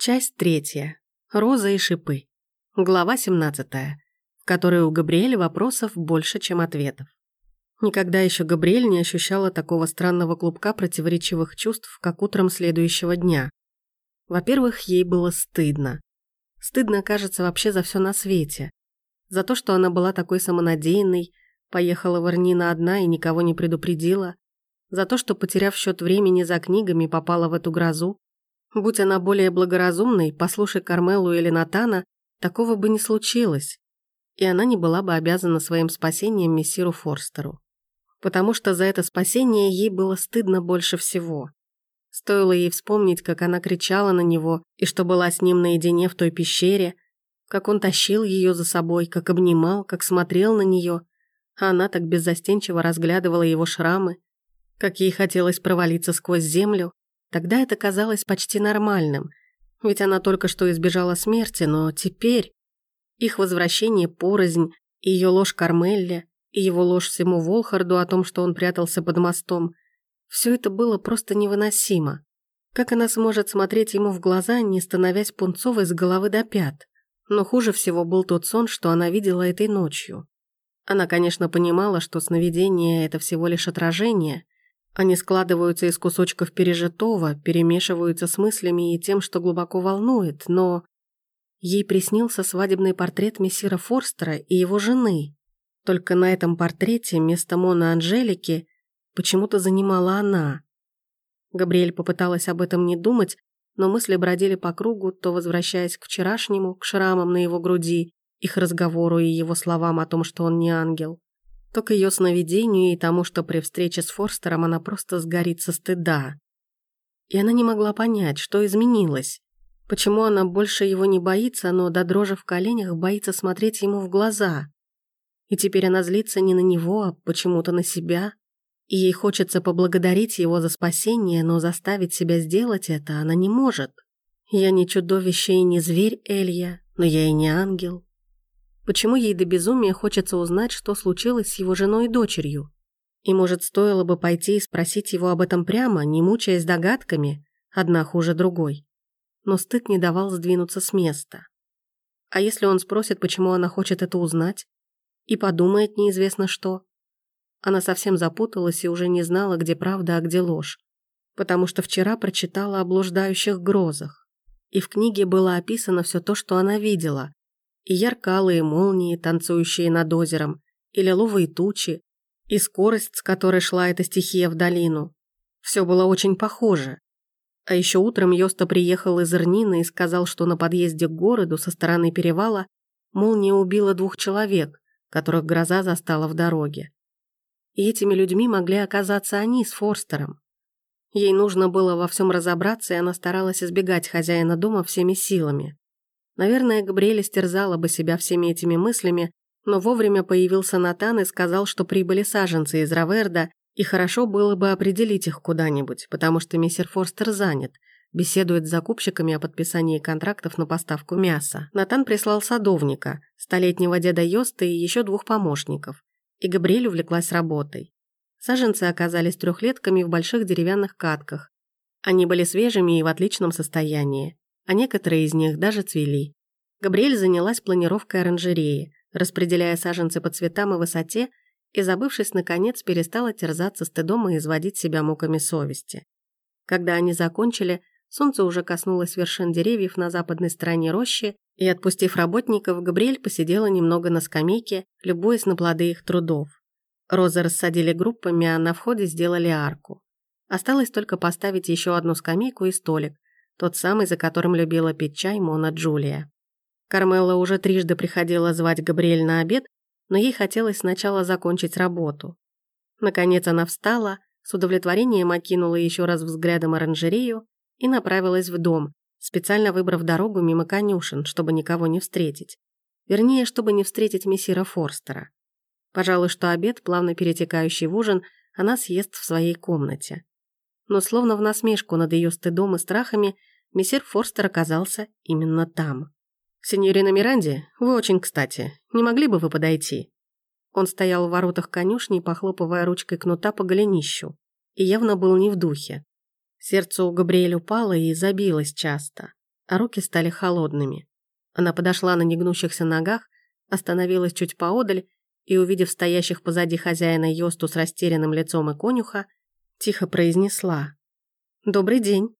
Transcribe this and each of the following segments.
Часть третья. Роза и шипы. Глава 17, в которой у Габриэля вопросов больше, чем ответов. Никогда еще Габриэль не ощущала такого странного клубка противоречивых чувств, как утром следующего дня. Во-первых, ей было стыдно. Стыдно, кажется, вообще за все на свете. За то, что она была такой самонадеянной, поехала в Арнина одна и никого не предупредила. За то, что, потеряв счет времени за книгами, попала в эту грозу. Будь она более благоразумной, послушай Кармелу или Натана, такого бы не случилось. И она не была бы обязана своим спасением мессиру Форстеру. Потому что за это спасение ей было стыдно больше всего. Стоило ей вспомнить, как она кричала на него, и что была с ним наедине в той пещере, как он тащил ее за собой, как обнимал, как смотрел на нее, а она так беззастенчиво разглядывала его шрамы, как ей хотелось провалиться сквозь землю, Тогда это казалось почти нормальным, ведь она только что избежала смерти, но теперь их возвращение порознь, и ее ложь Кармелле, и его ложь всему Волхарду о том, что он прятался под мостом, все это было просто невыносимо. Как она сможет смотреть ему в глаза, не становясь пунцовой с головы до пят? Но хуже всего был тот сон, что она видела этой ночью. Она, конечно, понимала, что сновидение – это всего лишь отражение, они складываются из кусочков пережитого, перемешиваются с мыслями и тем, что глубоко волнует, но... Ей приснился свадебный портрет мессира Форстера и его жены. Только на этом портрете место Мона Анжелики почему-то занимала она. Габриэль попыталась об этом не думать, но мысли бродили по кругу, то возвращаясь к вчерашнему, к шрамам на его груди, их разговору и его словам о том, что он не ангел то к ее сновидению и тому, что при встрече с Форстером она просто сгорит со стыда. И она не могла понять, что изменилось. Почему она больше его не боится, но до дрожи в коленях боится смотреть ему в глаза. И теперь она злится не на него, а почему-то на себя. И ей хочется поблагодарить его за спасение, но заставить себя сделать это она не может. Я не чудовище и не зверь, Элья, но я и не ангел. Почему ей до безумия хочется узнать, что случилось с его женой и дочерью? И, может, стоило бы пойти и спросить его об этом прямо, не мучаясь догадками, одна хуже другой. Но стыд не давал сдвинуться с места. А если он спросит, почему она хочет это узнать? И подумает неизвестно что? Она совсем запуталась и уже не знала, где правда, а где ложь. Потому что вчера прочитала о блуждающих грозах. И в книге было описано все то, что она видела, и яркалые молнии, танцующие над озером, и лиловые тучи, и скорость, с которой шла эта стихия в долину. Все было очень похоже. А еще утром Йоста приехал из Ирнины и сказал, что на подъезде к городу со стороны перевала молния убила двух человек, которых гроза застала в дороге. И этими людьми могли оказаться они с Форстером. Ей нужно было во всем разобраться, и она старалась избегать хозяина дома всеми силами. Наверное, Габриэля стерзала бы себя всеми этими мыслями, но вовремя появился Натан и сказал, что прибыли саженцы из Раверда, и хорошо было бы определить их куда-нибудь, потому что мистер Форстер занят, беседует с закупщиками о подписании контрактов на поставку мяса. Натан прислал садовника, столетнего деда Йоста и еще двух помощников. И Габриэль увлеклась работой. Саженцы оказались трехлетками в больших деревянных катках. Они были свежими и в отличном состоянии а некоторые из них даже цвели. Габриэль занялась планировкой оранжереи, распределяя саженцы по цветам и высоте, и, забывшись, наконец, перестала терзаться стыдом и изводить себя муками совести. Когда они закончили, солнце уже коснулось вершин деревьев на западной стороне рощи, и, отпустив работников, Габриэль посидела немного на скамейке, любуясь на плоды их трудов. Розы рассадили группами, а на входе сделали арку. Осталось только поставить еще одну скамейку и столик, тот самый, за которым любила пить чай Мона Джулия. Кармелла уже трижды приходила звать Габриэль на обед, но ей хотелось сначала закончить работу. Наконец она встала, с удовлетворением окинула еще раз взглядом оранжерею и направилась в дом, специально выбрав дорогу мимо конюшен, чтобы никого не встретить. Вернее, чтобы не встретить мессира Форстера. Пожалуй, что обед, плавно перетекающий в ужин, она съест в своей комнате. Но словно в насмешку над ее стыдом и страхами, мессир Форстер оказался именно там. «Синьорина Миранди, вы очень кстати. Не могли бы вы подойти?» Он стоял в воротах конюшни, похлопывая ручкой кнута по голенищу, и явно был не в духе. Сердце у Габриэля упало и забилось часто. а руки стали холодными. Она подошла на негнущихся ногах, остановилась чуть поодаль и, увидев стоящих позади хозяина Йосту с растерянным лицом и конюха, тихо произнесла. «Добрый день.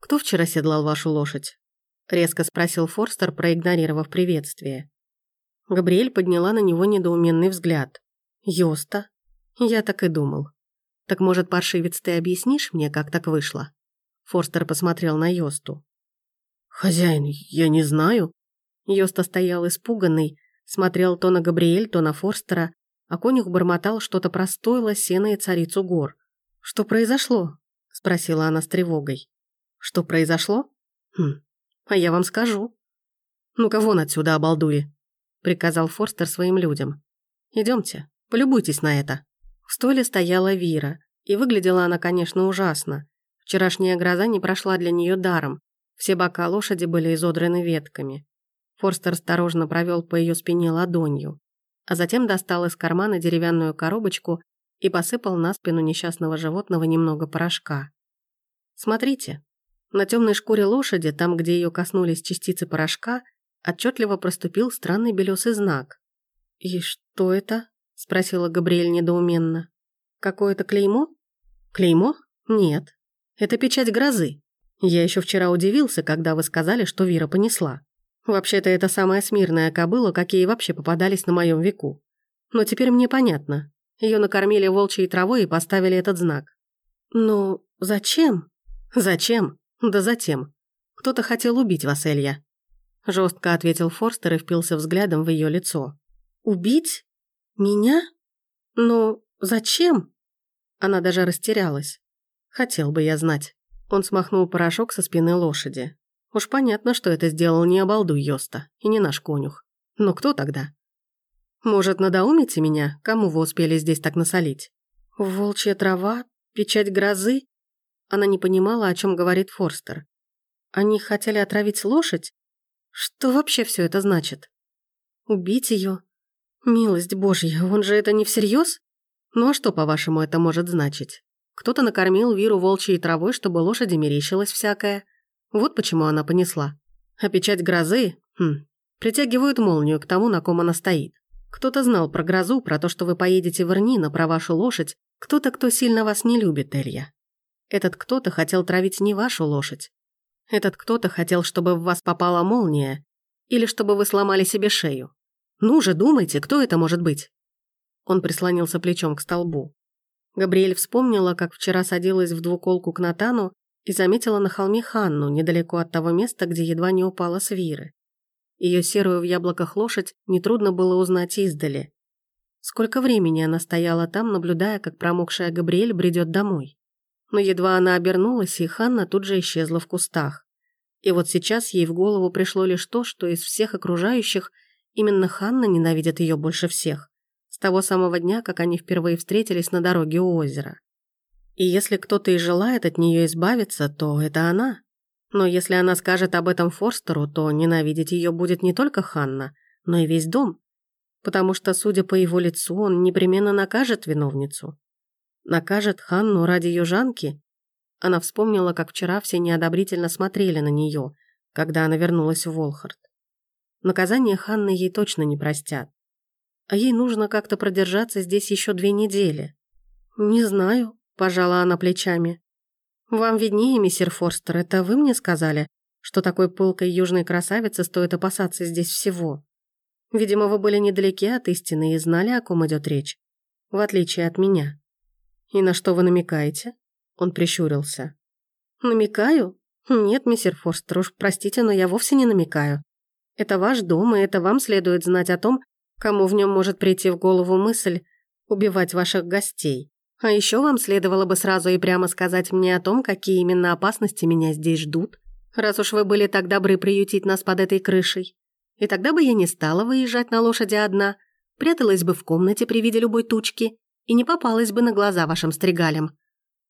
Кто вчера седлал вашу лошадь?» Резко спросил Форстер, проигнорировав приветствие. Габриэль подняла на него недоуменный взгляд. «Йоста?» Я так и думал. «Так, может, паршивец, ты объяснишь мне, как так вышло?» Форстер посмотрел на Йосту. «Хозяин, я не знаю». Йоста стоял испуганный, смотрел то на Габриэль, то на Форстера, а конюх бормотал что-то про стойло, сено и царицу гор. «Что произошло?» – спросила она с тревогой. «Что произошло? Хм, а я вам скажу». «Ну-ка вон отсюда, обалдуи», – приказал Форстер своим людям. Идемте, полюбуйтесь на это». В стойле стояла Вира, и выглядела она, конечно, ужасно. Вчерашняя гроза не прошла для нее даром, все бока лошади были изодраны ветками. Форстер осторожно провел по ее спине ладонью, а затем достал из кармана деревянную коробочку и посыпал на спину несчастного животного немного порошка. Смотрите, на темной шкуре лошади, там, где ее коснулись частицы порошка, отчетливо проступил странный белесый знак. «И что это?» – спросила Габриэль недоуменно. «Какое-то клеймо?» «Клеймо? Нет. Это печать грозы. Я еще вчера удивился, когда вы сказали, что Вира понесла. Вообще-то это самая смирная кобыла, какие вообще попадались на моем веку. Но теперь мне понятно. Ее накормили волчьей травой и поставили этот знак. Ну, зачем? Зачем? Да затем. Кто-то хотел убить вас, Элья. Жестко ответил Форстер и впился взглядом в ее лицо. Убить? Меня? Но зачем? Она даже растерялась. Хотел бы я знать. Он смахнул порошок со спины лошади. Уж понятно, что это сделал не обалдуй Йоста и не наш конюх. Но кто тогда? Может, надоумите меня, кому вы успели здесь так насолить? Волчья трава? Печать грозы? Она не понимала, о чем говорит Форстер. Они хотели отравить лошадь? Что вообще все это значит? Убить ее? Милость Божья, он же это не всерьез? Ну а что, по-вашему, это может значить? Кто-то накормил Виру волчьей травой, чтобы лошади мерещилось всякое. Вот почему она понесла. А печать грозы, хм, притягивают молнию к тому, на ком она стоит. Кто-то знал про грозу, про то, что вы поедете в Ирнино, про вашу лошадь. Кто-то, кто сильно вас не любит, Элья. Этот кто-то хотел травить не вашу лошадь. Этот кто-то хотел, чтобы в вас попала молния. Или чтобы вы сломали себе шею. Ну же, думайте, кто это может быть?» Он прислонился плечом к столбу. Габриэль вспомнила, как вчера садилась в двуколку к Натану и заметила на холме Ханну, недалеко от того места, где едва не упала с Виры. Ее серую в яблоках лошадь нетрудно было узнать издали. Сколько времени она стояла там, наблюдая, как промокшая Габриэль бредет домой. Но едва она обернулась, и Ханна тут же исчезла в кустах. И вот сейчас ей в голову пришло лишь то, что из всех окружающих именно Ханна ненавидит ее больше всех с того самого дня, как они впервые встретились на дороге у озера. И если кто-то и желает от нее избавиться, то это она. Но если она скажет об этом Форстеру, то ненавидеть ее будет не только Ханна, но и весь дом. Потому что, судя по его лицу, он непременно накажет виновницу. Накажет Ханну ради южанки. Она вспомнила, как вчера все неодобрительно смотрели на нее, когда она вернулась в Волхард. Наказание Ханны ей точно не простят а ей нужно как-то продержаться здесь еще две недели. «Не знаю», – пожала она плечами. «Вам виднее, мистер Форстер, это вы мне сказали, что такой пылкой южной красавице стоит опасаться здесь всего. Видимо, вы были недалеки от истины и знали, о ком идет речь, в отличие от меня. И на что вы намекаете?» Он прищурился. «Намекаю? Нет, мистер Форстер, уж простите, но я вовсе не намекаю. Это ваш дом, и это вам следует знать о том, Кому в нем может прийти в голову мысль убивать ваших гостей? А еще вам следовало бы сразу и прямо сказать мне о том, какие именно опасности меня здесь ждут, раз уж вы были так добры приютить нас под этой крышей. И тогда бы я не стала выезжать на лошади одна, пряталась бы в комнате при виде любой тучки и не попалась бы на глаза вашим стригалям.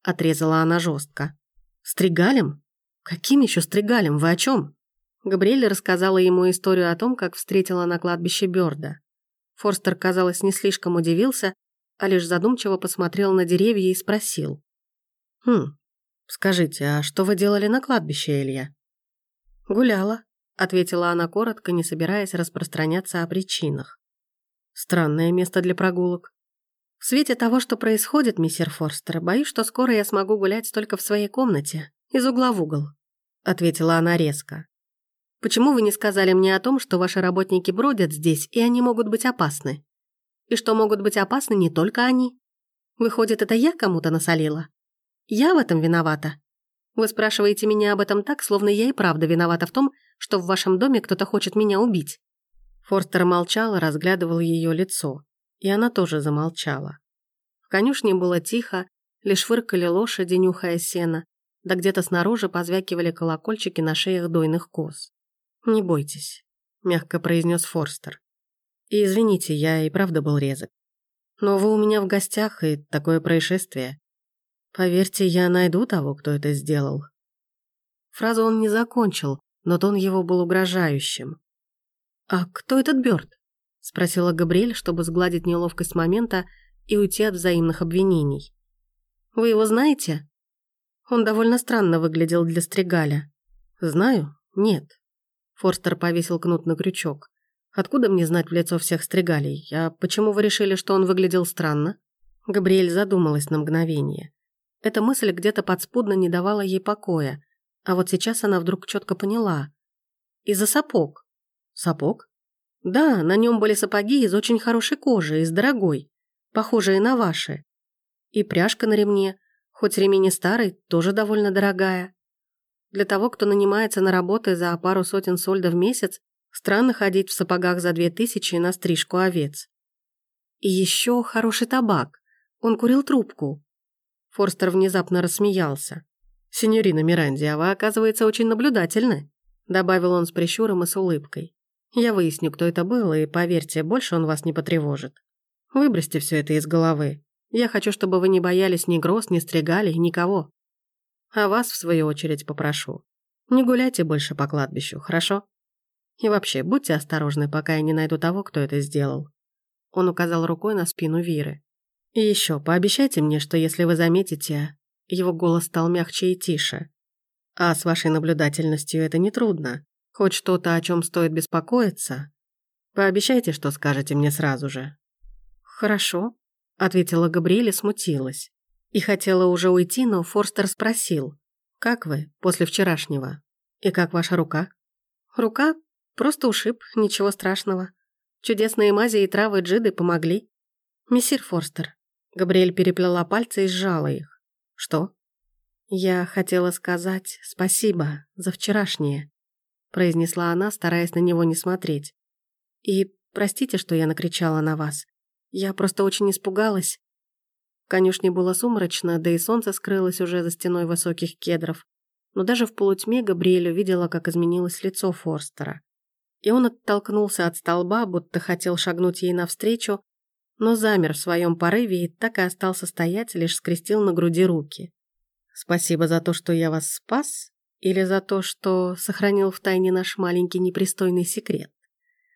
Отрезала она жестко. Стригалем? Каким еще стригалем? Вы о чем? Габриэль рассказала ему историю о том, как встретила на кладбище Бёрда. Форстер, казалось, не слишком удивился, а лишь задумчиво посмотрел на деревья и спросил. «Хм, скажите, а что вы делали на кладбище, Илья?» Гуляла, ответила она коротко, не собираясь распространяться о причинах. Странное место для прогулок. В свете того, что происходит, мистер Форстер, боюсь, что скоро я смогу гулять только в своей комнате, из угла в угол, ответила она резко. Почему вы не сказали мне о том, что ваши работники бродят здесь, и они могут быть опасны? И что могут быть опасны не только они? Выходит, это я кому-то насолила? Я в этом виновата? Вы спрашиваете меня об этом так, словно я и правда виновата в том, что в вашем доме кто-то хочет меня убить. Форстер молчал, разглядывал ее лицо. И она тоже замолчала. В конюшне было тихо, лишь фыркали лошади, нюхая сено, да где-то снаружи позвякивали колокольчики на шеях дойных коз. «Не бойтесь», — мягко произнес Форстер. «И извините, я и правда был резок. Но вы у меня в гостях, и такое происшествие. Поверьте, я найду того, кто это сделал». Фразу он не закончил, но тон его был угрожающим. «А кто этот Бёрд?» — спросила Габриэль, чтобы сгладить неловкость момента и уйти от взаимных обвинений. «Вы его знаете?» Он довольно странно выглядел для Стригаля. «Знаю? Нет». Форстер повесил кнут на крючок. «Откуда мне знать в лицо всех Стригалей? А почему вы решили, что он выглядел странно?» Габриэль задумалась на мгновение. Эта мысль где-то подспудно не давала ей покоя, а вот сейчас она вдруг четко поняла. «Из-за сапог». «Сапог?» «Да, на нем были сапоги из очень хорошей кожи, из дорогой, похожие на ваши. И пряжка на ремне, хоть ремень и старый, тоже довольно дорогая. Для того, кто нанимается на работы за пару сотен сольда в месяц, странно ходить в сапогах за две тысячи на стрижку овец. И еще хороший табак. Он курил трубку. Форстер внезапно рассмеялся. «Синьорина Миранди, а вы, оказывается, очень наблюдательны», добавил он с прищуром и с улыбкой. «Я выясню, кто это был, и, поверьте, больше он вас не потревожит. Выбросьте все это из головы. Я хочу, чтобы вы не боялись ни гроз, ни стригали, никого. А вас, в свою очередь, попрошу. Не гуляйте больше по кладбищу, хорошо? И вообще, будьте осторожны, пока я не найду того, кто это сделал». Он указал рукой на спину Виры. «И еще, пообещайте мне, что если вы заметите...» Его голос стал мягче и тише. «А с вашей наблюдательностью это нетрудно. Хоть что-то, о чем стоит беспокоиться. Пообещайте, что скажете мне сразу же». «Хорошо», — ответила Габриэля, смутилась. И хотела уже уйти, но Форстер спросил. «Как вы после вчерашнего? И как ваша рука?» «Рука? Просто ушиб, ничего страшного. Чудесные мази и травы джиды помогли. Мессир Форстер». Габриэль переплела пальцы и сжала их. «Что?» «Я хотела сказать спасибо за вчерашнее», произнесла она, стараясь на него не смотреть. «И простите, что я накричала на вас. Я просто очень испугалась. В конюшне было сумрачно, да и солнце скрылось уже за стеной высоких кедров. Но даже в полутьме Габриэль увидела, как изменилось лицо Форстера. И он оттолкнулся от столба, будто хотел шагнуть ей навстречу, но замер в своем порыве и так и остался стоять, лишь скрестил на груди руки. «Спасибо за то, что я вас спас, или за то, что сохранил в тайне наш маленький непристойный секрет?»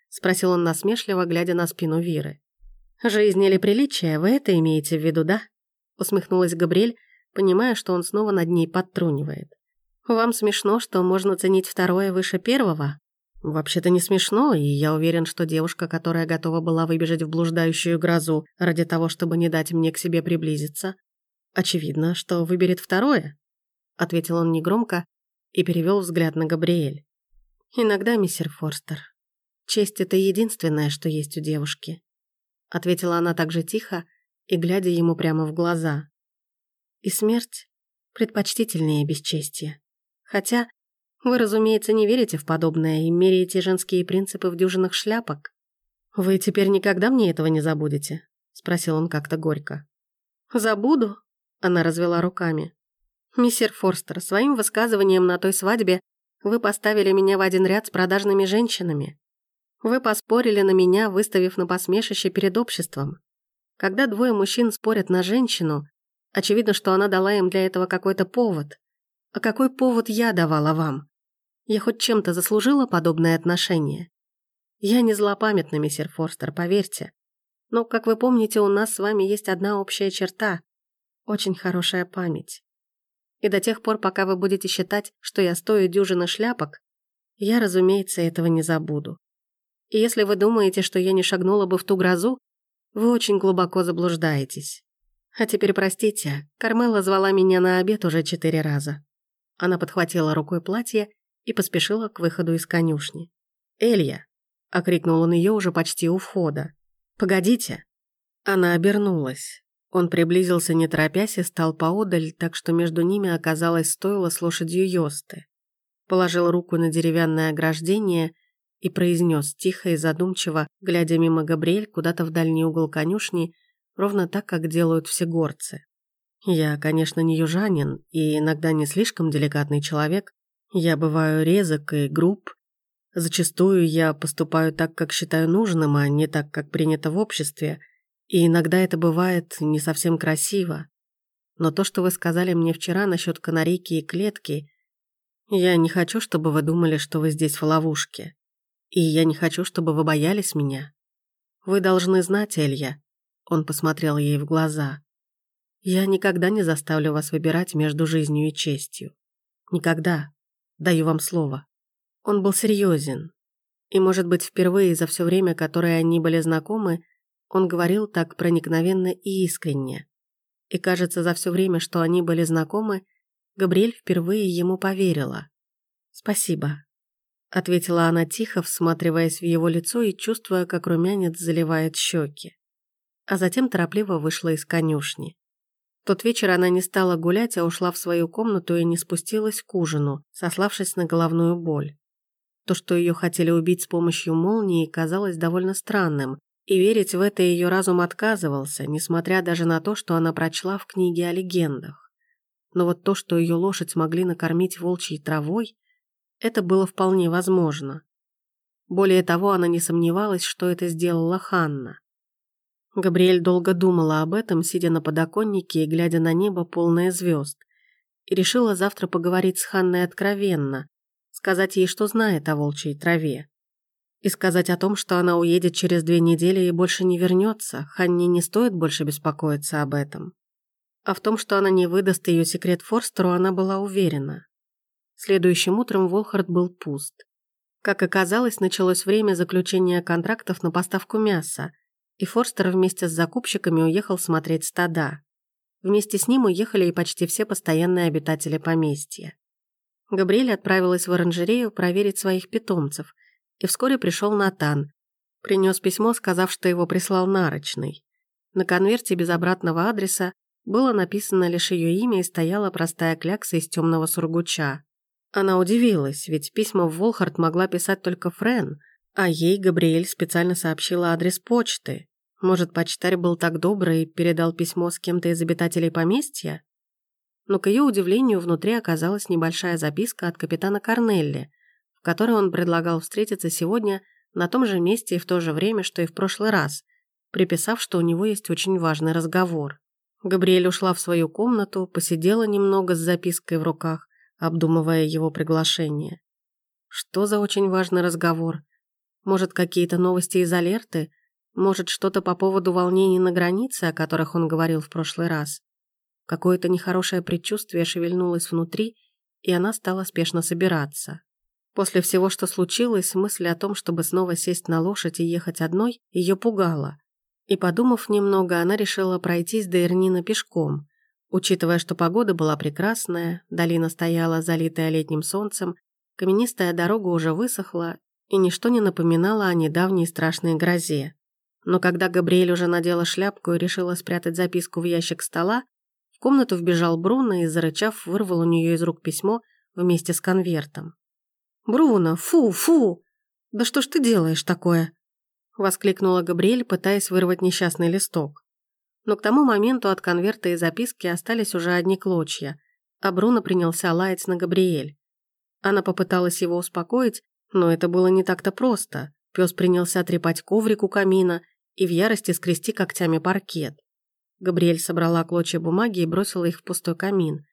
Спросил он насмешливо, глядя на спину Виры. «Жизнь или приличие, вы это имеете в виду, да?» Усмехнулась Габриэль, понимая, что он снова над ней подтрунивает. «Вам смешно, что можно ценить второе выше первого?» «Вообще-то не смешно, и я уверен, что девушка, которая готова была выбежать в блуждающую грозу ради того, чтобы не дать мне к себе приблизиться, очевидно, что выберет второе», — ответил он негромко и перевел взгляд на Габриэль. «Иногда, мистер Форстер, честь — это единственное, что есть у девушки ответила она также тихо и глядя ему прямо в глаза. И смерть предпочтительнее бесчестия. Хотя вы, разумеется, не верите в подобное и меряете женские принципы в дюжинах шляпок. Вы теперь никогда мне этого не забудете? Спросил он как-то горько. Забуду? Она развела руками. Миссер Форстер, своим высказыванием на той свадьбе вы поставили меня в один ряд с продажными женщинами. Вы поспорили на меня, выставив на посмешище перед обществом. Когда двое мужчин спорят на женщину, очевидно, что она дала им для этого какой-то повод. А какой повод я давала вам? Я хоть чем-то заслужила подобное отношение? Я не злопамятна, мистер Форстер, поверьте. Но, как вы помните, у нас с вами есть одна общая черта – очень хорошая память. И до тех пор, пока вы будете считать, что я стою дюжины шляпок, Я, разумеется, этого не забуду. И если вы думаете, что я не шагнула бы в ту грозу, вы очень глубоко заблуждаетесь. А теперь простите, Кармела звала меня на обед уже четыре раза. Она подхватила рукой платье и поспешила к выходу из конюшни. «Элья!» — окрикнул он ее уже почти у входа. «Погодите!» Она обернулась. Он приблизился не торопясь и стал поодаль, так что между ними оказалось стойло с лошадью Йосты. Положил руку на деревянное ограждение и произнес тихо и задумчиво, глядя мимо Габриэль куда-то в дальний угол конюшни, ровно так, как делают все горцы. Я, конечно, не южанин и иногда не слишком деликатный человек. Я бываю резок и груб. Зачастую я поступаю так, как считаю нужным, а не так, как принято в обществе. И иногда это бывает не совсем красиво. Но то, что вы сказали мне вчера насчет канарейки и клетки, я не хочу, чтобы вы думали, что вы здесь в ловушке. И я не хочу, чтобы вы боялись меня. Вы должны знать, Элья. Он посмотрел ей в глаза. Я никогда не заставлю вас выбирать между жизнью и честью. Никогда. Даю вам слово. Он был серьезен. И, может быть, впервые за все время, которое они были знакомы, он говорил так проникновенно и искренне. И, кажется, за все время, что они были знакомы, Габриэль впервые ему поверила. «Спасибо», ответила она тихо, всматриваясь в его лицо и чувствуя, как румянец заливает щеки. А затем торопливо вышла из конюшни. тот вечер она не стала гулять, а ушла в свою комнату и не спустилась к ужину, сославшись на головную боль. То, что ее хотели убить с помощью молнии, казалось довольно странным, и верить в это ее разум отказывался, несмотря даже на то, что она прочла в книге о легендах. Но вот то, что ее лошадь могли накормить волчьей травой, это было вполне возможно. Более того, она не сомневалась, что это сделала Ханна. Габриэль долго думала об этом, сидя на подоконнике и глядя на небо, полное звезд, и решила завтра поговорить с Ханной откровенно, сказать ей, что знает о волчьей траве. И сказать о том, что она уедет через две недели и больше не вернется, Ханне не стоит больше беспокоиться об этом. А в том, что она не выдаст ее секрет Форстеру, она была уверена. Следующим утром Волхард был пуст. Как оказалось, началось время заключения контрактов на поставку мяса, и Форстер вместе с закупщиками уехал смотреть стада. Вместе с ним уехали и почти все постоянные обитатели поместья. Габриэль отправилась в оранжерею проверить своих питомцев, и вскоре пришел Натан. Принес письмо, сказав, что его прислал Нарочный. На конверте без обратного адреса было написано лишь ее имя и стояла простая клякса из темного сургуча. Она удивилась, ведь письма в Волхард могла писать только Френ, а ей Габриэль специально сообщила адрес почты. Может, почтарь был так добрый и передал письмо с кем-то из обитателей поместья? Но, к ее удивлению, внутри оказалась небольшая записка от капитана Корнелли, в которой он предлагал встретиться сегодня на том же месте и в то же время, что и в прошлый раз, приписав, что у него есть очень важный разговор. Габриэль ушла в свою комнату, посидела немного с запиской в руках, обдумывая его приглашение. Что за очень важный разговор? Может, какие-то новости из алерты? Может, что-то по поводу волнений на границе, о которых он говорил в прошлый раз? Какое-то нехорошее предчувствие шевельнулось внутри, и она стала спешно собираться. После всего, что случилось, мысль о том, чтобы снова сесть на лошадь и ехать одной, ее пугала. И, подумав немного, она решила пройтись до Эрнина пешком, Учитывая, что погода была прекрасная, долина стояла залитая летним солнцем, каменистая дорога уже высохла, и ничто не напоминало о недавней страшной грозе. Но когда Габриэль уже надела шляпку и решила спрятать записку в ящик стола, в комнату вбежал Бруно и, зарычав, вырвал у нее из рук письмо вместе с конвертом. «Бруно, фу, фу! Да что ж ты делаешь такое?» — воскликнула Габриэль, пытаясь вырвать несчастный листок. Но к тому моменту от конверта и записки остались уже одни клочья, а Бруно принялся лаять на Габриэль. Она попыталась его успокоить, но это было не так-то просто. Пес принялся трепать коврик у камина и в ярости скрести когтями паркет. Габриэль собрала клочья бумаги и бросила их в пустой камин.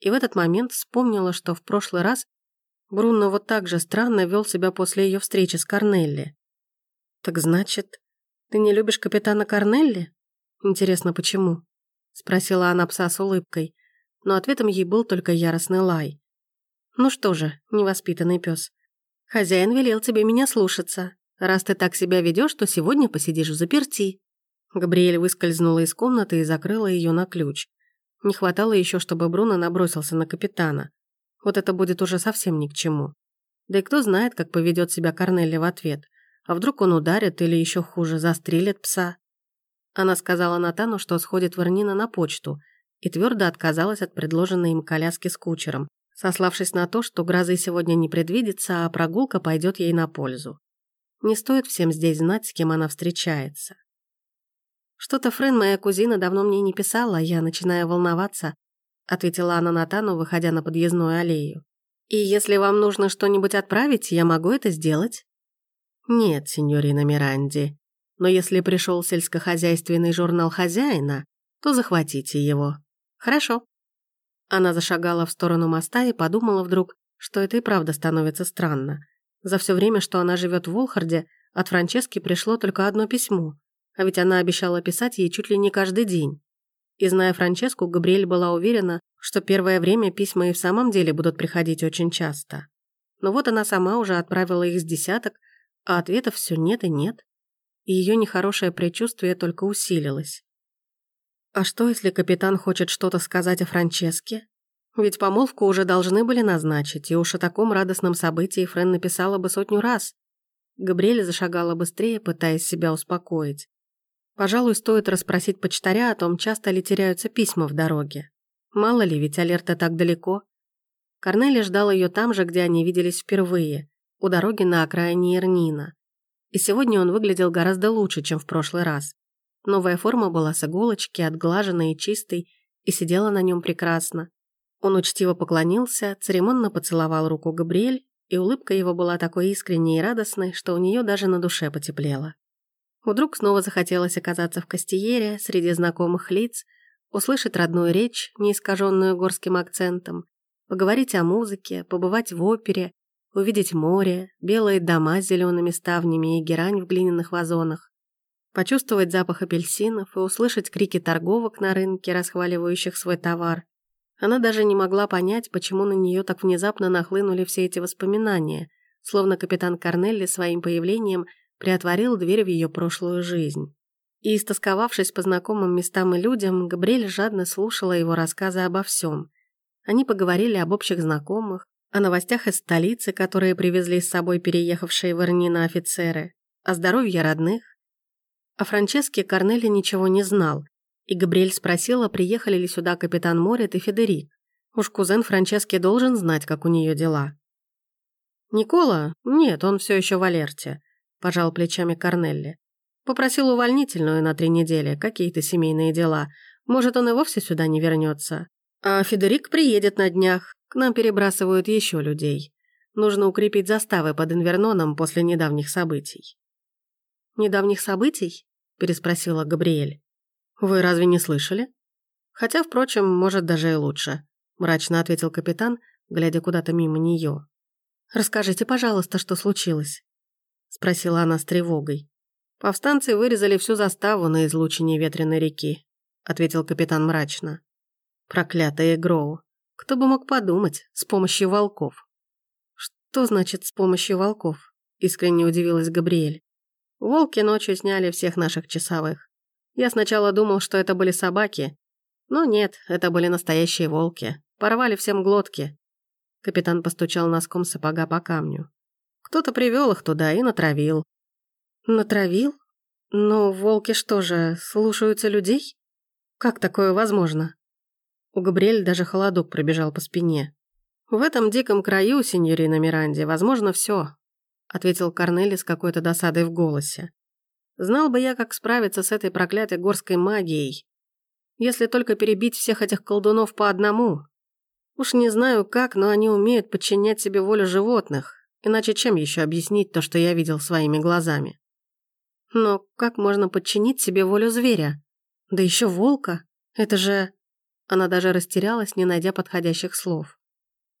И в этот момент вспомнила, что в прошлый раз Бруно вот так же странно вел себя после ее встречи с Корнелли. «Так значит, ты не любишь капитана Корнелли?» «Интересно, почему?» — спросила она пса с улыбкой, но ответом ей был только яростный лай. «Ну что же, невоспитанный пес, Хозяин велел тебе меня слушаться. Раз ты так себя ведешь, то сегодня посидишь в заперти». Габриэль выскользнула из комнаты и закрыла ее на ключ. Не хватало еще, чтобы Бруно набросился на капитана. Вот это будет уже совсем ни к чему. Да и кто знает, как поведет себя Корнелли в ответ. А вдруг он ударит или еще хуже, застрелит пса? Она сказала Натану, что сходит в Эрнина на почту, и твердо отказалась от предложенной им коляски с кучером, сославшись на то, что грозы сегодня не предвидится, а прогулка пойдет ей на пользу. Не стоит всем здесь знать, с кем она встречается. «Что-то Френ, моя кузина, давно мне не писала, я начинаю волноваться», ответила она Натану, выходя на подъездную аллею. «И если вам нужно что-нибудь отправить, я могу это сделать?» «Нет, сеньорина Миранди. Но если пришел сельскохозяйственный журнал хозяина, то захватите его. Хорошо». Она зашагала в сторону моста и подумала вдруг, что это и правда становится странно. За все время, что она живет в Волхарде, от Франчески пришло только одно письмо, а ведь она обещала писать ей чуть ли не каждый день. И зная Франческу, Габриэль была уверена, что первое время письма и в самом деле будут приходить очень часто. Но вот она сама уже отправила их с десяток, а ответов все нет и нет. И ее нехорошее предчувствие только усилилось. А что, если капитан хочет что-то сказать о Франческе? Ведь помолвку уже должны были назначить, и уж о таком радостном событии Френ написала бы сотню раз. Габриэль зашагала быстрее, пытаясь себя успокоить. Пожалуй, стоит расспросить почтаря о том, часто ли теряются письма в дороге. Мало ли, ведь Алерта так далеко. Корнели ждал ее там же, где они виделись впервые, у дороги на окраине Ирнина. И сегодня он выглядел гораздо лучше, чем в прошлый раз. Новая форма была с иголочки, отглаженной и чистой, и сидела на нем прекрасно. Он учтиво поклонился, церемонно поцеловал руку Габриэль, и улыбка его была такой искренней и радостной, что у нее даже на душе потеплело. Вдруг снова захотелось оказаться в Кастиере, среди знакомых лиц, услышать родную речь, не искаженную горским акцентом, поговорить о музыке, побывать в опере, увидеть море, белые дома с зелеными ставнями и герань в глиняных вазонах, почувствовать запах апельсинов и услышать крики торговок на рынке, расхваливающих свой товар, она даже не могла понять, почему на нее так внезапно нахлынули все эти воспоминания, словно капитан Корнелли своим появлением приотворил дверь в ее прошлую жизнь. И, истосковавшись по знакомым местам и людям, Габриэль жадно слушала его рассказы обо всем. Они поговорили об общих знакомых, о новостях из столицы, которые привезли с собой переехавшие в Эрнина офицеры, о здоровье родных. О Франческе Корнелли ничего не знал, и Габриэль спросила, приехали ли сюда капитан Морет и Федерик. Уж кузен Франчески должен знать, как у нее дела. «Никола? Нет, он все еще в Алерте», – пожал плечами Корнелли. «Попросил увольнительную на три недели, какие-то семейные дела. Может, он и вовсе сюда не вернется. А Федерик приедет на днях, к нам перебрасывают еще людей. Нужно укрепить заставы под Инверноном после недавних событий». «Недавних событий?» – переспросила Габриэль. «Вы разве не слышали?» «Хотя, впрочем, может, даже и лучше», – мрачно ответил капитан, глядя куда-то мимо нее. «Расскажите, пожалуйста, что случилось?» – спросила она с тревогой. «Повстанцы вырезали всю заставу на излучине ветреной реки», – ответил капитан мрачно. «Проклятые Гроу! Кто бы мог подумать, с помощью волков?» «Что значит «с помощью волков»?» – искренне удивилась Габриэль. «Волки ночью сняли всех наших часовых. Я сначала думал, что это были собаки, но нет, это были настоящие волки. Порвали всем глотки. Капитан постучал носком сапога по камню. Кто-то привел их туда и натравил. Натравил? Но волки что же, слушаются людей? Как такое возможно? У Габриэль даже холодок пробежал по спине. «В этом диком краю, сеньорина Миранди, возможно все», ответил Корнели с какой-то досадой в голосе. Знал бы я, как справиться с этой проклятой горской магией. Если только перебить всех этих колдунов по одному. Уж не знаю как, но они умеют подчинять себе волю животных. Иначе чем еще объяснить то, что я видел своими глазами? Но как можно подчинить себе волю зверя? Да еще волка. Это же... Она даже растерялась, не найдя подходящих слов.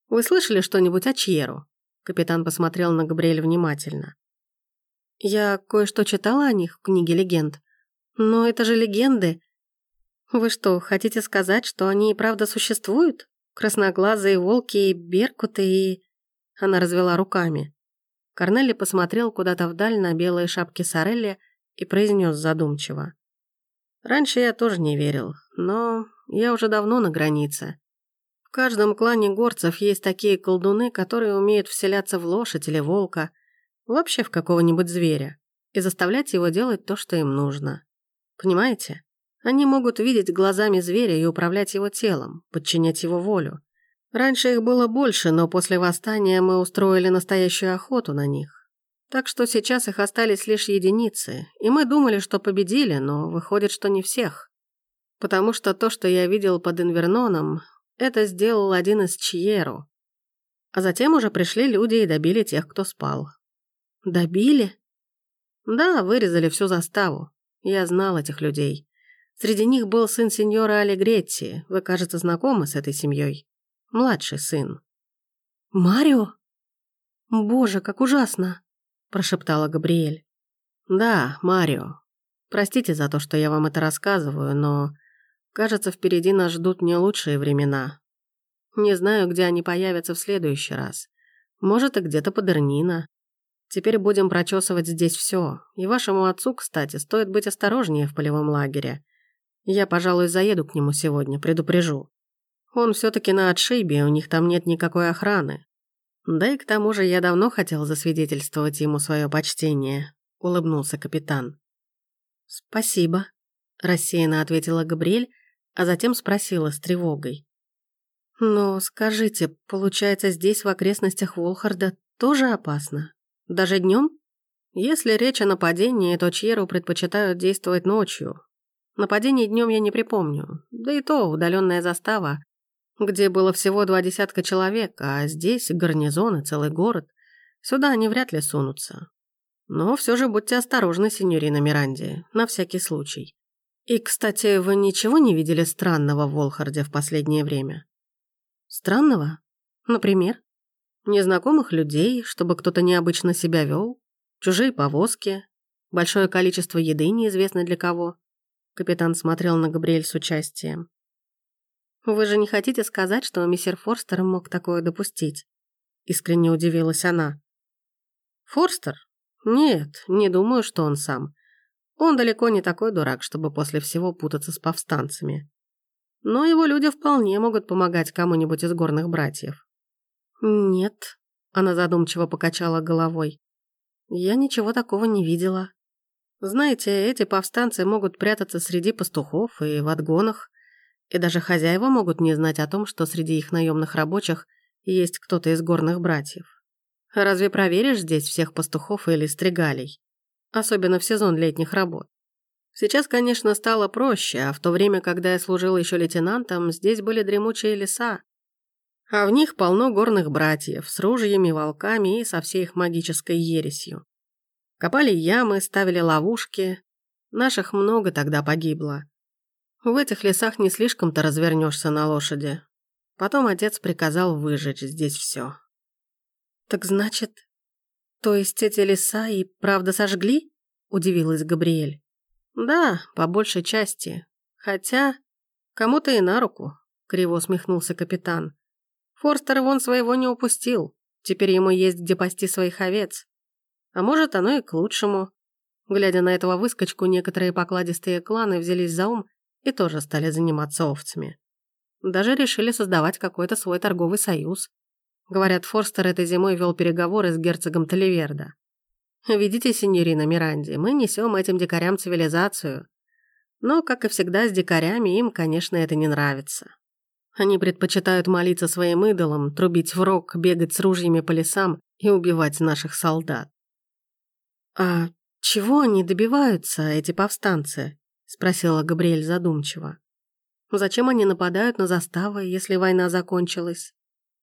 «Вы слышали что-нибудь о Чьеру?» Капитан посмотрел на Габриэль внимательно. Я кое-что читала о них в книге легенд. Но это же легенды. Вы что, хотите сказать, что они и правда существуют? Красноглазые волки и беркуты и... Она развела руками. Корнелли посмотрел куда-то вдаль на белые шапки Сорелли и произнес задумчиво. «Раньше я тоже не верил, но я уже давно на границе. В каждом клане горцев есть такие колдуны, которые умеют вселяться в лошадь или волка, вообще в какого-нибудь зверя, и заставлять его делать то, что им нужно. Понимаете? Они могут видеть глазами зверя и управлять его телом, подчинять его волю. Раньше их было больше, но после восстания мы устроили настоящую охоту на них. Так что сейчас их остались лишь единицы, и мы думали, что победили, но выходит, что не всех. Потому что то, что я видел под Инверноном, это сделал один из Чьеру. А затем уже пришли люди и добили тех, кто спал. Добили? Да, вырезали всю заставу. Я знал этих людей. Среди них был сын сеньора Алигретти. Вы, кажется, знакомы с этой семьей. Младший сын. «Марио? Боже, как ужасно!» – прошептала Габриэль. «Да, Марио. Простите за то, что я вам это рассказываю, но, кажется, впереди нас ждут не лучшие времена. Не знаю, где они появятся в следующий раз. Может, и где-то под Эрнина. Теперь будем прочесывать здесь все. И вашему отцу, кстати, стоит быть осторожнее в полевом лагере. Я, пожалуй, заеду к нему сегодня, предупрежу. Он все-таки на отшибе, у них там нет никакой охраны. Да и к тому же я давно хотел засвидетельствовать ему свое почтение, улыбнулся капитан. Спасибо, рассеянно ответила Габриэль, а затем спросила с тревогой. Но скажите, получается, здесь в окрестностях Волхарда тоже опасно? Даже днем? Если речь о нападении, то Чьеру предпочитают действовать ночью, Нападений днем я не припомню. Да и то удаленная застава, где было всего два десятка человек, а здесь гарнизон и целый город. Сюда они вряд ли сунутся. Но все же будьте осторожны, сеньорина Миранди, на всякий случай. И, кстати, вы ничего не видели странного в Волхарде в последнее время? Странного? Например? Незнакомых людей, чтобы кто-то необычно себя вел, чужие повозки, большое количество еды неизвестно для кого. Капитан смотрел на Габриэль с участием. «Вы же не хотите сказать, что мистер Форстер мог такое допустить?» Искренне удивилась она. «Форстер? Нет, не думаю, что он сам. Он далеко не такой дурак, чтобы после всего путаться с повстанцами. Но его люди вполне могут помогать кому-нибудь из горных братьев». «Нет», — она задумчиво покачала головой. «Я ничего такого не видела». Знаете, эти повстанцы могут прятаться среди пастухов и в отгонах, и даже хозяева могут не знать о том, что среди их наемных рабочих есть кто-то из горных братьев. Разве проверишь здесь всех пастухов или стригалей? Особенно в сезон летних работ. Сейчас, конечно, стало проще, а в то время, когда я служил еще лейтенантом, здесь были дремучие леса. А в них полно горных братьев с ружьями, волками и со всей их магической ересью. Копали ямы, ставили ловушки. Наших много тогда погибло. В этих лесах не слишком-то развернешься на лошади. Потом отец приказал выжечь здесь все. «Так значит, то есть эти леса и правда сожгли?» – удивилась Габриэль. «Да, по большей части. Хотя кому-то и на руку», – криво усмехнулся капитан. «Форстер вон своего не упустил. Теперь ему есть где пасти своих овец. А может, оно и к лучшему. Глядя на этого выскочку, некоторые покладистые кланы взялись за ум и тоже стали заниматься овцами. Даже решили создавать какой-то свой торговый союз. Говорят, Форстер этой зимой вел переговоры с герцогом Таливерда. Видите, синьорина Миранди, мы несем этим дикарям цивилизацию. Но, как и всегда с дикарями, им, конечно, это не нравится. Они предпочитают молиться своим идолам, трубить в рог, бегать с ружьями по лесам и убивать наших солдат. «А чего они добиваются, эти повстанцы?» – спросила Габриэль задумчиво. «Зачем они нападают на заставы, если война закончилась?»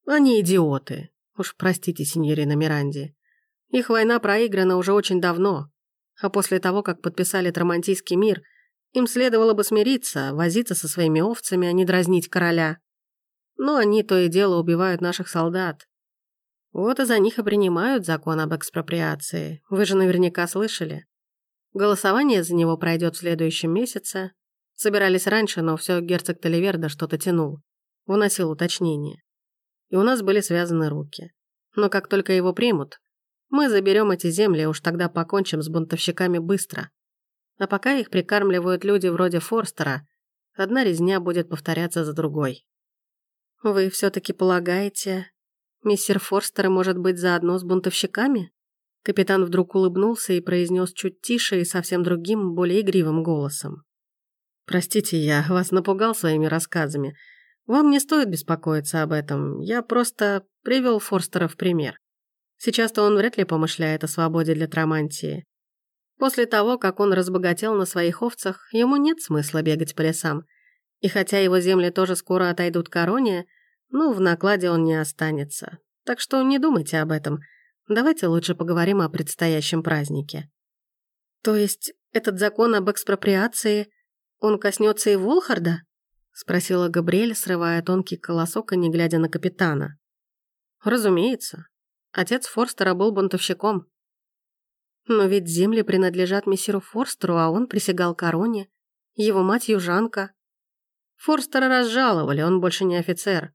«Они идиоты. Уж простите, синьорина Миранди. Их война проиграна уже очень давно, а после того, как подписали Трамантийский мир, им следовало бы смириться, возиться со своими овцами, а не дразнить короля. Но они то и дело убивают наших солдат, вот из-за них и принимают закон об экспроприации. Вы же наверняка слышали. Голосование за него пройдет в следующем месяце. Собирались раньше, но все герцог Таливерда что-то тянул. Вносил уточнение. И у нас были связаны руки. Но как только его примут, Мы заберем эти земли, уж тогда покончим с бунтовщиками быстро. А пока их прикармливают люди вроде Форстера, одна резня будет повторяться за другой. Вы все-таки полагаете, мистер Форстер может быть заодно с бунтовщиками? Капитан вдруг улыбнулся и произнес чуть тише и совсем другим, более игривым голосом. «Простите, я вас напугал своими рассказами. Вам не стоит беспокоиться об этом. Я просто привел Форстера в пример. Сейчас-то он вряд ли помышляет о свободе для Трамантии. После того, как он разбогател на своих овцах, ему нет смысла бегать по лесам. И хотя его земли тоже скоро отойдут короне, ну, в накладе он не останется. Так что не думайте об этом. Давайте лучше поговорим о предстоящем празднике. То есть этот закон об экспроприации, он коснется и Волхарда? Спросила Габриэль, срывая тонкий колосок и не глядя на капитана. Разумеется. Отец Форстера был бунтовщиком. Но ведь земли принадлежат мессиру Форстеру, а он присягал короне. Его мать южанка. Форстера разжаловали, он больше не офицер.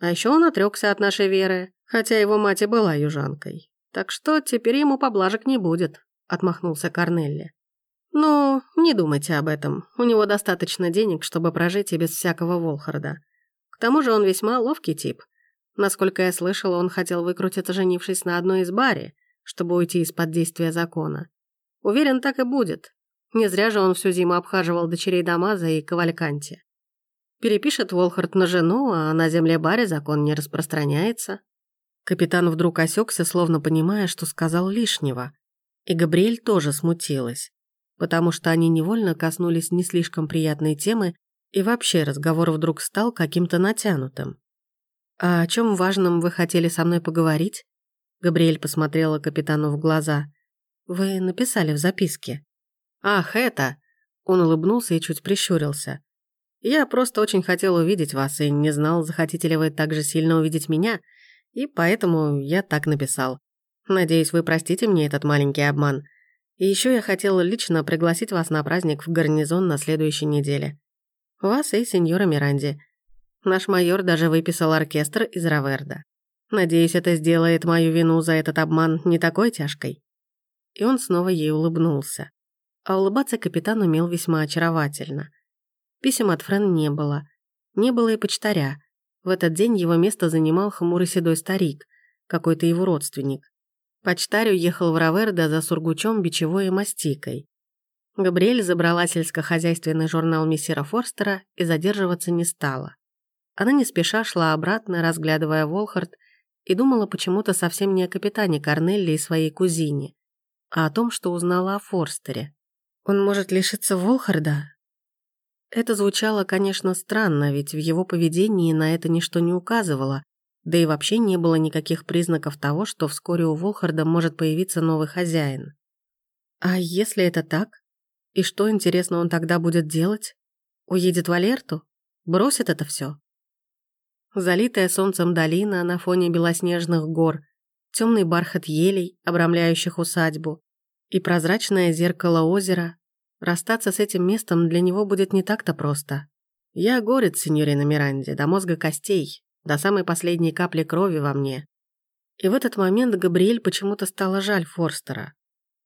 А еще он отрекся от нашей веры, хотя его мать и была южанкой. Так что теперь ему поблажек не будет, отмахнулся Корнелли. Ну, не думайте об этом. У него достаточно денег, чтобы прожить и без всякого Волхарда. К тому же он весьма ловкий тип. Насколько я слышала, он хотел выкрутиться, женившись на одной из баре, чтобы уйти из-под действия закона. Уверен, так и будет. Не зря же он всю зиму обхаживал дочерей Дамаза и Кавальканти. Перепишет Волхард на жену, а на земле баре закон не распространяется. Капитан вдруг осекся, словно понимая, что сказал лишнего. И Габриэль тоже смутилась, потому что они невольно коснулись не слишком приятной темы, и вообще разговор вдруг стал каким-то натянутым. «А о чем важном вы хотели со мной поговорить?» Габриэль посмотрела капитану в глаза. «Вы написали в записке». «Ах, это!» Он улыбнулся и чуть прищурился. «Я просто очень хотел увидеть вас и не знал, захотите ли вы так же сильно увидеть меня, и поэтому я так написал. Надеюсь, вы простите мне этот маленький обман. И еще я хотел лично пригласить вас на праздник в гарнизон на следующей неделе. Вас и сеньора Миранди. Наш майор даже выписал оркестр из Раверда. Надеюсь, это сделает мою вину за этот обман не такой тяжкой». И он снова ей улыбнулся. А улыбаться капитан умел весьма очаровательно. Писем от Френ не было. Не было и почтаря. В этот день его место занимал хмурый седой старик, какой-то его родственник. Почтарь уехал в Раверда за сургучом, бичевой и мастикой. Габриэль забрала сельскохозяйственный журнал мессира Форстера и задерживаться не стала. Она не спеша шла обратно, разглядывая Волхард, и думала почему-то совсем не о капитане Корнелли и своей кузине, а о том, что узнала о Форстере. Он может лишиться Волхарда? Это звучало, конечно, странно, ведь в его поведении на это ничто не указывало, да и вообще не было никаких признаков того, что вскоре у Волхарда может появиться новый хозяин. А если это так? И что, интересно, он тогда будет делать? Уедет в Алерту? Бросит это все? залитая солнцем долина на фоне белоснежных гор, темный бархат елей, обрамляющих усадьбу, и прозрачное зеркало озера. Расстаться с этим местом для него будет не так-то просто. Я горец, сеньорина Миранди, до мозга костей, до самой последней капли крови во мне. И в этот момент Габриэль почему-то стало жаль Форстера.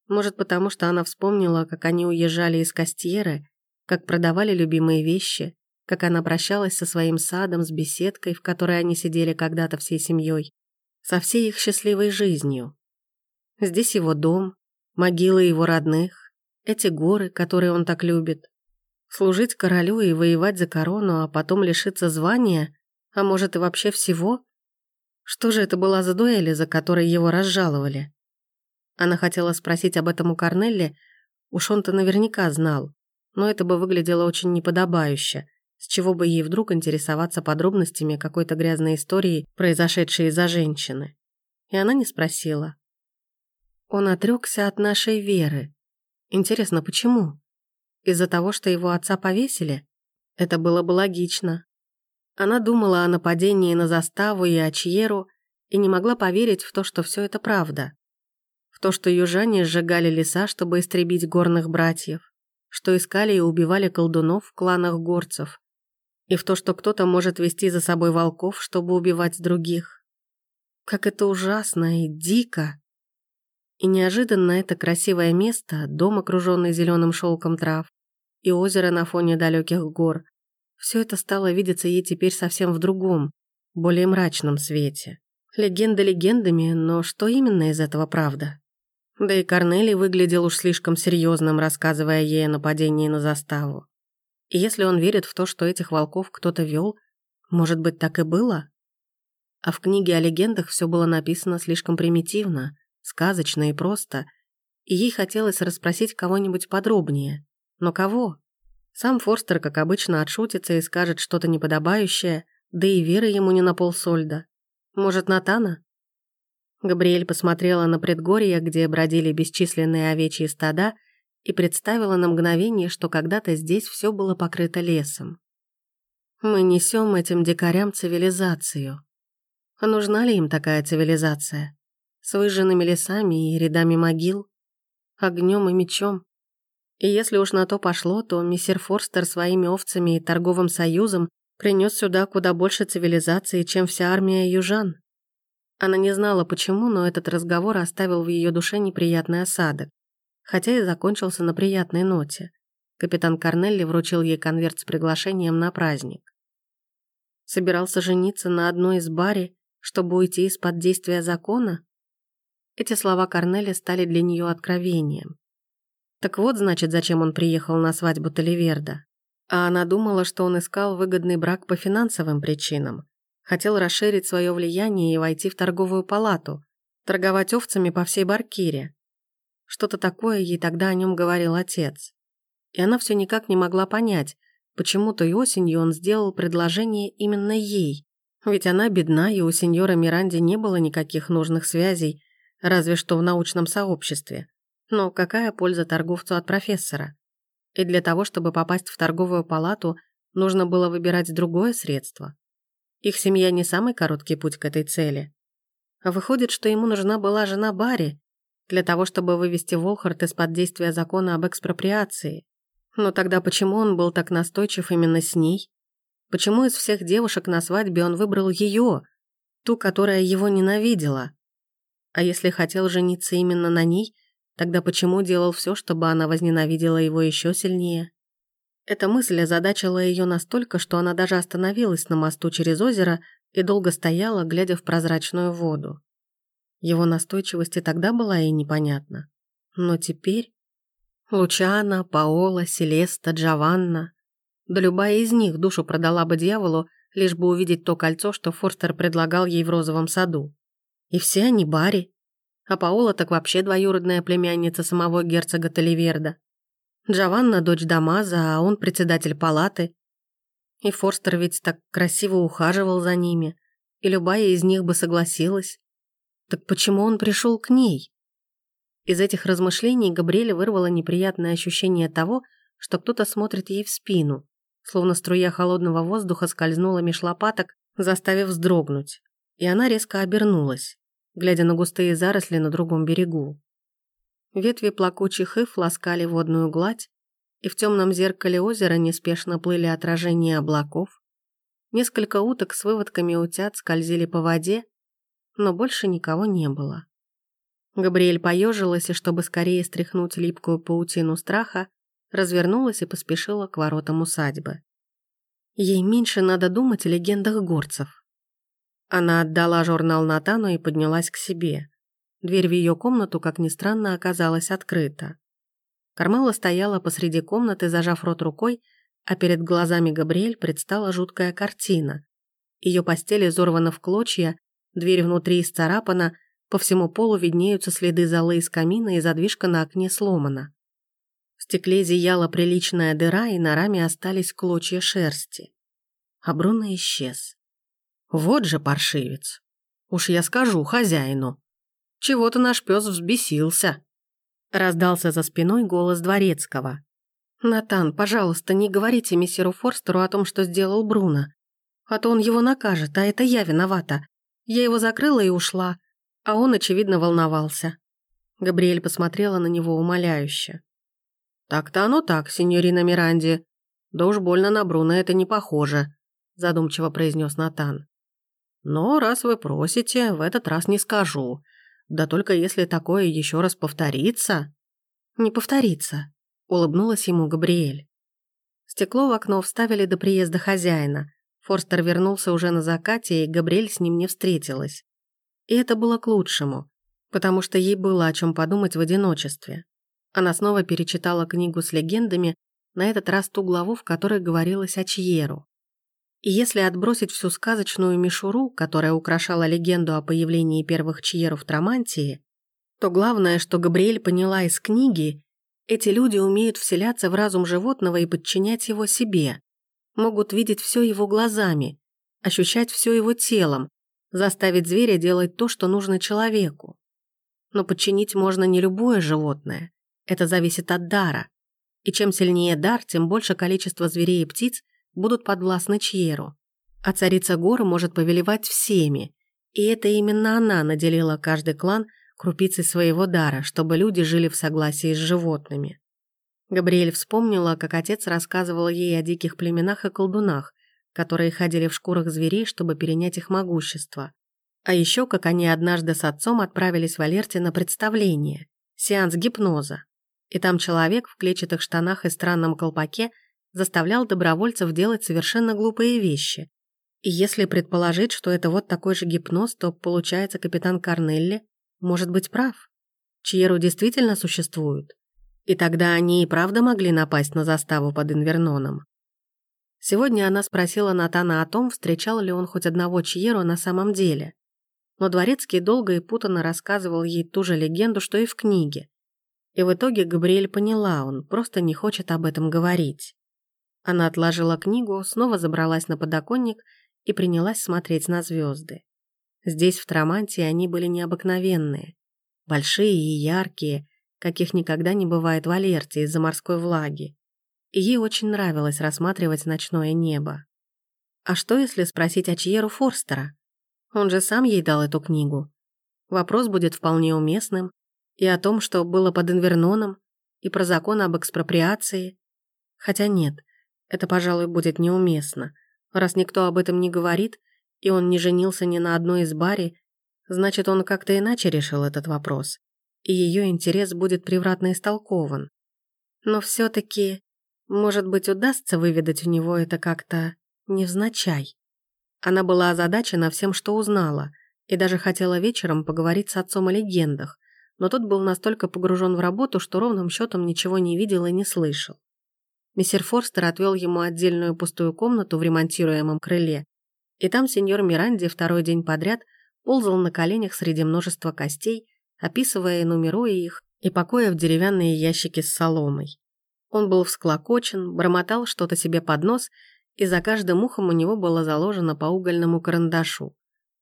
Может, потому что она вспомнила, как они уезжали из Кастьеры, как продавали любимые вещи, как она прощалась со своим садом, с беседкой, в которой они сидели когда-то всей семьей, со всей их счастливой жизнью. Здесь его дом, могилы его родных, эти горы, которые он так любит. Служить королю и воевать за корону, а потом лишиться звания, а может и вообще всего? Что же это была за дуэли, за которой его разжаловали? Она хотела спросить об этом у Корнелли, уж он-то наверняка знал, но это бы выглядело очень неподобающе, с чего бы ей вдруг интересоваться подробностями какой-то грязной истории, произошедшей из-за женщины? И она не спросила. Он отрекся от нашей веры. Интересно, почему? Из-за того, что его отца повесили? Это было бы логично. Она думала о нападении на заставу и о Чьеру и не могла поверить в то, что все это правда. В то, что южане сжигали леса, чтобы истребить горных братьев, что искали и убивали колдунов в кланах горцев, и в то, что кто-то может вести за собой волков, чтобы убивать других. Как это ужасно и дико. И неожиданно это красивое место, дом, окруженный зеленым шелком трав, и озеро на фоне далеких гор, все это стало видеться ей теперь совсем в другом, более мрачном свете. Легенды легендами, но что именно из этого правда? Да и Корнелий выглядел уж слишком серьезным, рассказывая ей о нападении на заставу. И если он верит в то, что этих волков кто-то вел, может быть, так и было? А в книге о легендах все было написано слишком примитивно, сказочно и просто, и ей хотелось расспросить кого-нибудь подробнее. Но кого? Сам Форстер, как обычно, отшутится и скажет что-то неподобающее, да и веры ему не на полсольда. Может, Натана? Габриэль посмотрела на предгорье, где бродили бесчисленные овечьи стада, и представила на мгновение, что когда-то здесь все было покрыто лесом. Мы несем этим дикарям цивилизацию. А нужна ли им такая цивилизация? С выжженными лесами и рядами могил? Огнем и мечом? И если уж на то пошло, то мистер Форстер своими овцами и торговым союзом принес сюда куда больше цивилизации, чем вся армия южан. Она не знала почему, но этот разговор оставил в ее душе неприятный осадок хотя и закончился на приятной ноте. Капитан Корнелли вручил ей конверт с приглашением на праздник. Собирался жениться на одной из баре, чтобы уйти из-под действия закона? Эти слова Корнелли стали для нее откровением. Так вот, значит, зачем он приехал на свадьбу Таливерда. А она думала, что он искал выгодный брак по финансовым причинам. Хотел расширить свое влияние и войти в торговую палату, торговать овцами по всей Баркире. Что-то такое ей тогда о нем говорил отец. И она все никак не могла понять, почему той осенью он сделал предложение именно ей. Ведь она бедна, и у сеньора Миранди не было никаких нужных связей, разве что в научном сообществе. Но какая польза торговцу от профессора? И для того, чтобы попасть в торговую палату, нужно было выбирать другое средство. Их семья не самый короткий путь к этой цели. Выходит, что ему нужна была жена Барри, для того, чтобы вывести Волхард из-под действия закона об экспроприации. Но тогда почему он был так настойчив именно с ней? Почему из всех девушек на свадьбе он выбрал ее, ту, которая его ненавидела? А если хотел жениться именно на ней, тогда почему делал все, чтобы она возненавидела его еще сильнее? Эта мысль озадачила ее настолько, что она даже остановилась на мосту через озеро и долго стояла, глядя в прозрачную воду. Его настойчивость и тогда была ей непонятна. Но теперь... Лучана, Паола, Селеста, Джованна... Да любая из них душу продала бы дьяволу, лишь бы увидеть то кольцо, что Форстер предлагал ей в розовом саду. И все они Барри. А Паола так вообще двоюродная племянница самого герцога Таливерда. Джованна – дочь Дамаза, а он председатель палаты. И Форстер ведь так красиво ухаживал за ними, и любая из них бы согласилась. Так почему он пришел к ней? Из этих размышлений Габриэля вырвало неприятное ощущение того, что кто-то смотрит ей в спину, словно струя холодного воздуха скользнула меж лопаток, заставив вздрогнуть. И она резко обернулась, глядя на густые заросли на другом берегу. Ветви плакучих ив ласкали водную гладь, и в темном зеркале озера неспешно плыли отражения облаков. Несколько уток с выводками утят скользили по воде, но больше никого не было. Габриэль поежилась и, чтобы скорее стряхнуть липкую паутину страха, развернулась и поспешила к воротам усадьбы. Ей меньше надо думать о легендах горцев. Она отдала журнал Натану и поднялась к себе. Дверь в ее комнату, как ни странно, оказалась открыта. Кармела стояла посреди комнаты, зажав рот рукой, а перед глазами Габриэль предстала жуткая картина. Ее постель изорвана в клочья, Дверь внутри исцарапана, по всему полу виднеются следы золы из камина и задвижка на окне сломана. В стекле зияла приличная дыра, и на раме остались клочья шерсти. А Бруно исчез. Вот же паршивец. Уж я скажу хозяину. Чего-то наш пес взбесился. Раздался за спиной голос дворецкого. «Натан, пожалуйста, не говорите мистеру Форстеру о том, что сделал Бруно. А то он его накажет, а это я виновата. Я его закрыла и ушла, а он, очевидно, волновался. Габриэль посмотрела на него умоляюще. «Так-то оно так, сеньорина Миранди. Да уж больно на Бруно это не похоже», задумчиво произнес Натан. «Но раз вы просите, в этот раз не скажу. Да только если такое еще раз повторится...» «Не повторится», — улыбнулась ему Габриэль. Стекло в окно вставили до приезда хозяина. Форстер вернулся уже на закате, и Габриэль с ним не встретилась. И это было к лучшему, потому что ей было о чем подумать в одиночестве. Она снова перечитала книгу с легендами, на этот раз ту главу, в которой говорилось о Чьеру. И если отбросить всю сказочную мишуру, которая украшала легенду о появлении первых Чьеру в Трамантии, то главное, что Габриэль поняла из книги, эти люди умеют вселяться в разум животного и подчинять его себе, могут видеть все его глазами, ощущать все его телом, заставить зверя делать то, что нужно человеку. Но подчинить можно не любое животное. Это зависит от дара. И чем сильнее дар, тем больше количество зверей и птиц будут подвластны Чьеру. А царица гор может повелевать всеми. И это именно она наделила каждый клан крупицей своего дара, чтобы люди жили в согласии с животными. Габриэль вспомнила, как отец рассказывал ей о диких племенах и колдунах, которые ходили в шкурах зверей, чтобы перенять их могущество. А еще, как они однажды с отцом отправились в Алерте на представление, сеанс гипноза. И там человек в клетчатых штанах и странном колпаке заставлял добровольцев делать совершенно глупые вещи. И если предположить, что это вот такой же гипноз, то, получается, капитан Корнелли может быть прав. Чьеру действительно существуют. И тогда они и правда могли напасть на заставу под Инверноном. Сегодня она спросила Натана о том, встречал ли он хоть одного Чьеру на самом деле. Но Дворецкий долго и путанно рассказывал ей ту же легенду, что и в книге. И в итоге Габриэль поняла, он просто не хочет об этом говорить. Она отложила книгу, снова забралась на подоконник и принялась смотреть на звезды. Здесь, в Траманте, они были необыкновенные. Большие и яркие, каких никогда не бывает в Алерте из-за морской влаги и ей очень нравилось рассматривать ночное небо. А что, если спросить о Чьеру Форстера? Он же сам ей дал эту книгу. Вопрос будет вполне уместным и о том, что было под Инверноном, и про закон об экспроприации. Хотя нет, это, пожалуй, будет неуместно. Раз никто об этом не говорит, и он не женился ни на одной из бари, значит, он как-то иначе решил этот вопрос, и ее интерес будет превратно истолкован. Но все-таки может быть, удастся выведать у него это как-то невзначай. Она была озадачена всем, что узнала, и даже хотела вечером поговорить с отцом о легендах, но тот был настолько погружен в работу, что ровным счетом ничего не видел и не слышал. Мессер Форстер отвел ему отдельную пустую комнату в ремонтируемом крыле, и там сеньор Миранди второй день подряд ползал на коленях среди множества костей, описывая и нумеруя их, и покоя в деревянные ящики с соломой. Он был всклокочен, бормотал что-то себе под нос, и за каждым ухом у него было заложено по угольному карандашу.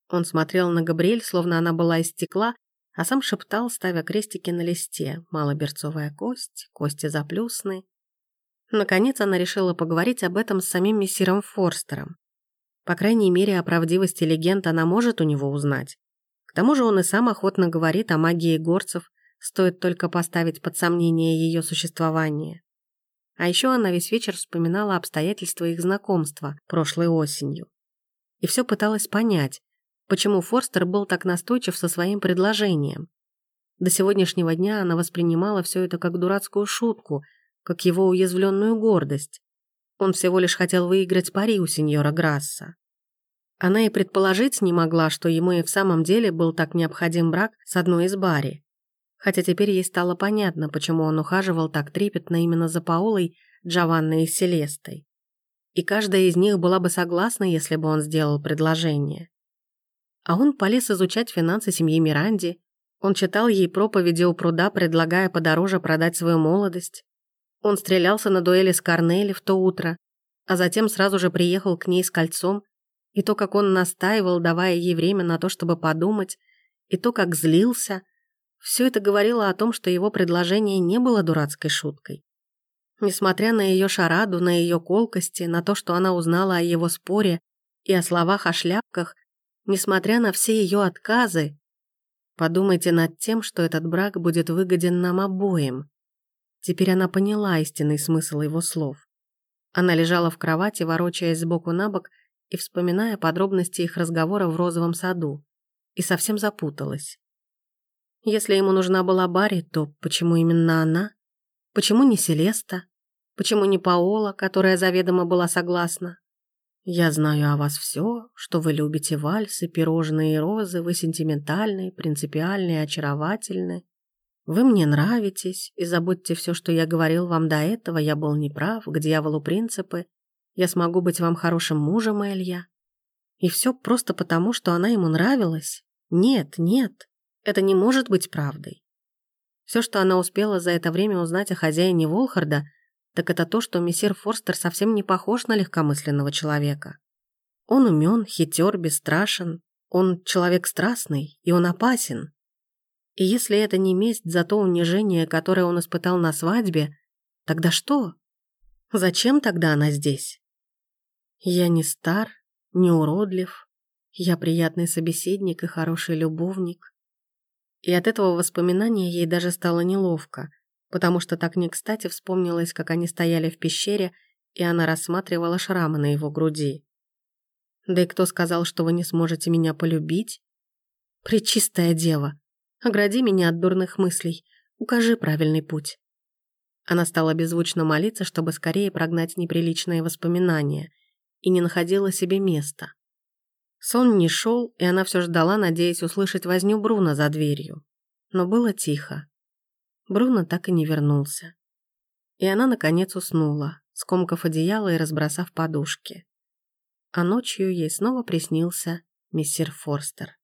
Он смотрел на Габриэль, словно она была из стекла, а сам шептал, ставя крестики на листе. Малоберцовая кость, кости заплюсны. Наконец она решила поговорить об этом с самим мессиром Форстером. По крайней мере, о правдивости легенд она может у него узнать. К тому же он и сам охотно говорит о магии горцев, стоит только поставить под сомнение ее существование. А еще она весь вечер вспоминала обстоятельства их знакомства прошлой осенью. И все пыталась понять, почему Форстер был так настойчив со своим предложением. До сегодняшнего дня она воспринимала все это как дурацкую шутку, как его уязвленную гордость. Он всего лишь хотел выиграть пари у сеньора Грасса. Она и предположить не могла, что ему и в самом деле был так необходим брак с одной из Барри хотя теперь ей стало понятно, почему он ухаживал так трепетно именно за Паолой, Джованной и Селестой. И каждая из них была бы согласна, если бы он сделал предложение. А он полез изучать финансы семьи Миранди, он читал ей проповеди у пруда, предлагая подороже продать свою молодость. Он стрелялся на дуэли с Корнели в то утро, а затем сразу же приехал к ней с кольцом, и то, как он настаивал, давая ей время на то, чтобы подумать, и то, как злился – все это говорило о том, что его предложение не было дурацкой шуткой. Несмотря на ее шараду, на ее колкости, на то, что она узнала о его споре и о словах о шляпках, несмотря на все ее отказы, подумайте над тем, что этот брак будет выгоден нам обоим. Теперь она поняла истинный смысл его слов. Она лежала в кровати, ворочаясь сбоку на бок и вспоминая подробности их разговора в розовом саду, и совсем запуталась. Если ему нужна была Барри, то почему именно она? Почему не Селеста? Почему не Паола, которая заведомо была согласна? Я знаю о вас все, что вы любите вальсы, пирожные и розы, вы сентиментальны, принципиальны, очаровательны. Вы мне нравитесь, и забудьте все, что я говорил вам до этого, я был неправ, к дьяволу принципы, я смогу быть вам хорошим мужем, Элья. И все просто потому, что она ему нравилась? Нет, нет, это не может быть правдой. Все, что она успела за это время узнать о хозяине Волхарда, так это то, что мессир Форстер совсем не похож на легкомысленного человека. Он умен, хитер, бесстрашен, он человек страстный, и он опасен. И если это не месть за то унижение, которое он испытал на свадьбе, тогда что? Зачем тогда она здесь? Я не стар, не уродлив, я приятный собеседник и хороший любовник. И от этого воспоминания ей даже стало неловко, потому что так не кстати вспомнилось, как они стояли в пещере, и она рассматривала шрамы на его груди. «Да и кто сказал, что вы не сможете меня полюбить?» «Пречистая дева, огради меня от дурных мыслей, укажи правильный путь». Она стала беззвучно молиться, чтобы скорее прогнать неприличные воспоминания, и не находила себе места. Сон не шел, и она все ждала, надеясь услышать возню Бруно за дверью. Но было тихо. Бруно так и не вернулся. И она, наконец, уснула, скомкав одеяло и разбросав подушки. А ночью ей снова приснился мистер Форстер.